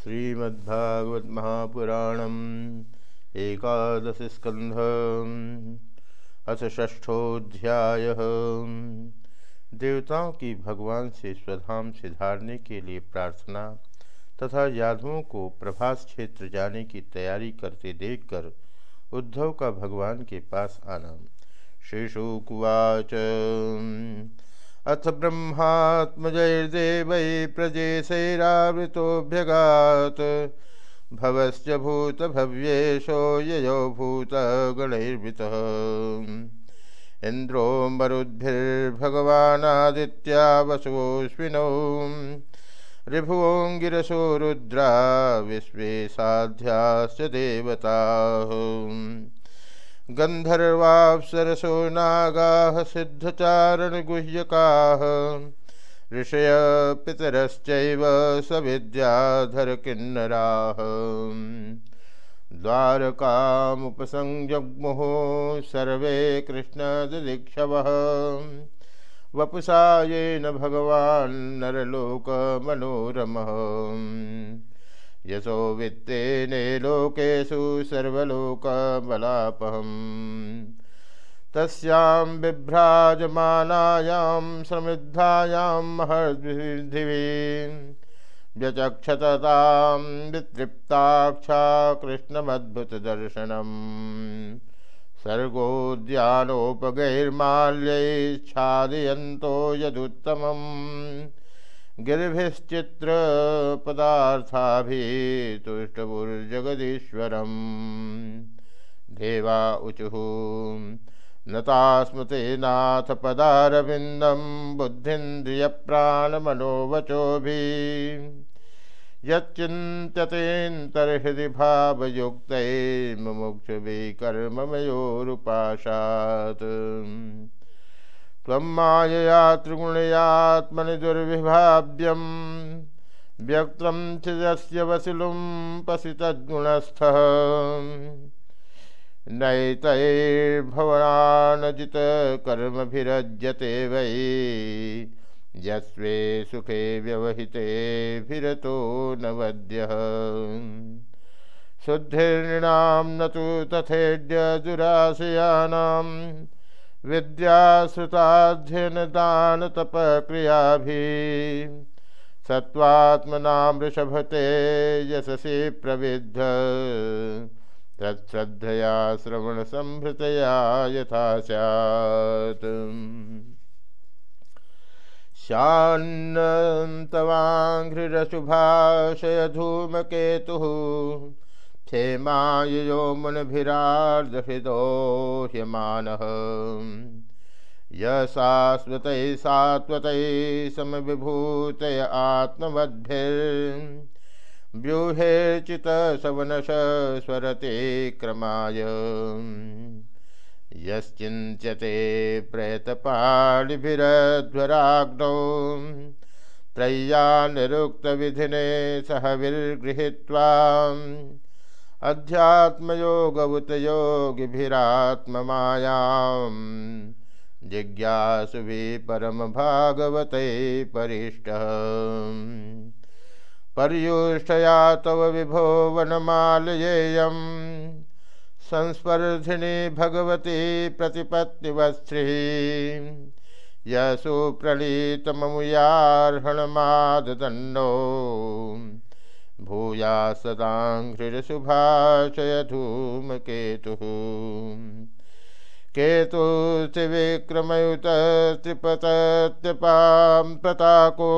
श्रीमद्भागवत महापुराणम एकादश स्कंध अथ ष्ठोध्याय देवताओं की भगवान से स्वधाम से धारने के लिए प्रार्थना तथा यादवों को प्रभास क्षेत्र जाने की तैयारी करते देखकर उद्धव का भगवान के पास आना। श्रीशुकुवाच अथ ब्रह्मात्मजैर्देवै प्रजेशैरावृतोऽभ्यगात् भवश्च भूतभव्येशो ययो भूतगणैर्वृतः इन्द्रो मरुद्भिर्भगवानादित्या वसुवोऽश्विनौ ऋभुवोऽङ्गिरसो रुद्रा विश्वे साध्याश्च देवताः। गन्धर्वाप्सरसो नागाः सिद्धचारणगुह्यकाः ऋषय पितरश्चैव सविद्याधरकिन्नराः द्वारकामुपसंजग्मुः सर्वे कृष्णददीक्षवः वपुषा येन भगवान् यशो वित्तेने लोकेशु सर्वलोकबलापहम्। तस्यां बिभ्राजमानायां समृद्धायां महद्विधिवीं व्यचक्षततां वितृप्ताक्षा कृष्णमद्भुतदर्शनम् सर्गोद्यानोपगैर्माल्यैच्छादयन्तो यदुत्तमम्। गिरिभिश्चित्रपदार्थाभितुष्टपुर्जगदीश्वरम् देवा ऊचुः नतास्मते नाथ पदारविन्दं बुद्धिन्द्रियप्राणमनोवचोभिः। यच्चिन्त्यतेऽन्तर्हृदि भावयुक्तैः मुमुक्षुभिः कर्ममयोरुपाशात्। मायया त्रिगुणयात्मनि दुर्विभाव्यं व्यक्तं चिदस्य वसिलुं पसि तद्गुणस्थः नैतैर्भवनानजितकर्मभिरज्यते वै। यस्वे सुखे व्यवहितेभिरतो न वद्यः शुद्धिर्णां न तु तथेड्य दुराशयानाम्। विद्याश्रुताध्ययनदानतपक्रियाभिः। सत्त्वात्मनां वृषभते यशसि प्रविद्ध। तत्श्रद्धया श्रवणसंभृतया यथा स्यात्। शान्नन्तवाङ्घ्रिरशुभाशय धूमकेतुः क्षेमाययो मुनभिरार्दहृदो ह्यमानः यशाश्वतैः सात्वतैः समविभूतय आत्मवद्भिर्व्यूहेर्चितसवनश स्वरते क्रमाय। यश्चिन्त्यते प्रयतपाणिभिरध्वराग्नौ त्रय्या निरुक्तविधिने विर्गृहीत्वा अध्यात्मयोगवुत योगिभिरात्ममायां जिज्ञासुभि परमभागवते परिष्टः। पर्युष्टया तव विभो वनमालयेयं संस्पर्धिनी भगवती प्रतिपत्तिवत्स्त्री यसुप्रणीतममुयार्हणमाददण्डो भूया सदाङ्घ्रिरशुभाषय धूमकेतुः केतुस्त्रिविक्रमयुतत्रिपतत्यपां प्रताको,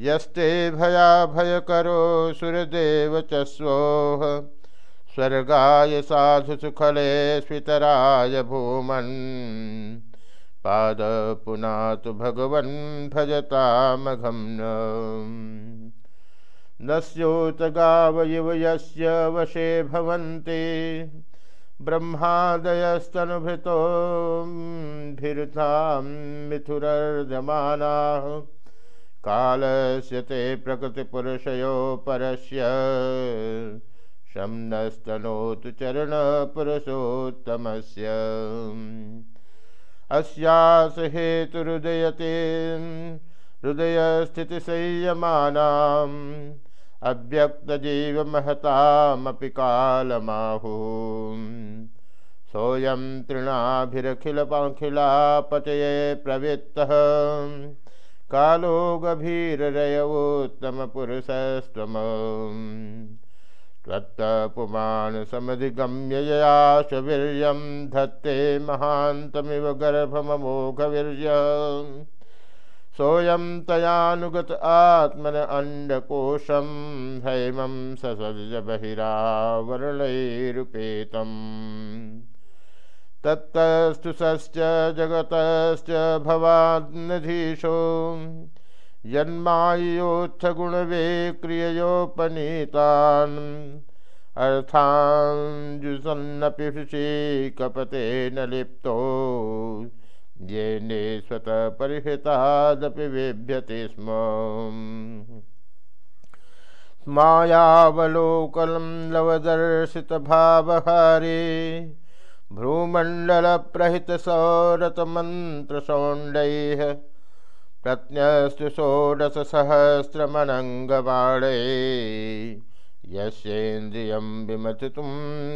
यस्ते भया भयकरो सुरदेव च स्वोः स्वर्गाय साधुसुखले स्वितराय भूमन् पाद पुनातु भगवन् भजतामघं नस्योत गावयिव यस्य वशे भवन्ति। ब्रह्मादयस्तनुभृतोभिरुतां मिथुरर्जमानाः कालस्य ते प्रकृतिपुरुषयो परस्य शम्नस्तनोतु चरणपुरुषोत्तमस्य। अस्यास हेतुरुदयते हृदयस्थितिसंयमानाम्। अव्यक्तजीवमहतामपि कालमाहु। सोऽयं तृणाभिरखिलपखिलापचये प्रवृत्तः। कालो गभीररयवोत्तमपुरुषस्त्वम्। त्वत्तपुमानसमधिगम्य ययाश वीर्यं धत्ते महान्तमिव गर्भममोघवीर्य सोऽयं तयानुगत आत्मन अंडकोशम हैमं ससर्ज बहिरावरणैरुपेतम् तत्तस्तु सश्च जगतश्च भवान्नधीशो जन्मायोत्थ गुणवेक्रियोपनीतान् अर्थाञ्जुसन्नपि कपते न लिप्तो येने स्वतः परिहृतादपि वेभ्यते स्म। मायावलोकनं लवदर्शितभावहारे भ्रूमण्डलप्रहितसौरतमन्त्रसौण्डैः प्रज्ञस्तु षोडशसहस्रमनङ्गबाणे यस्येन्द्रियं विमथितुं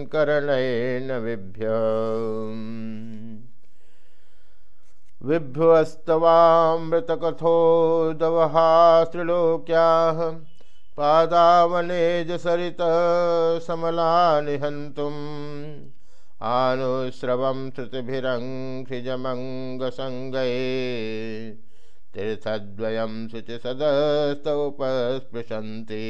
करणेन विभ्य विभ्युस्तवामृतकथोदवहास्त्रिलोक्याः पादावनेजसरितसमलानि हन्तुम् आनुस्रवं श्रुतिभिरङ्घ्रिजमङ्गसङ्गये तीर्थद्वयं शुचिसदस्तौपस्पृशन्ति।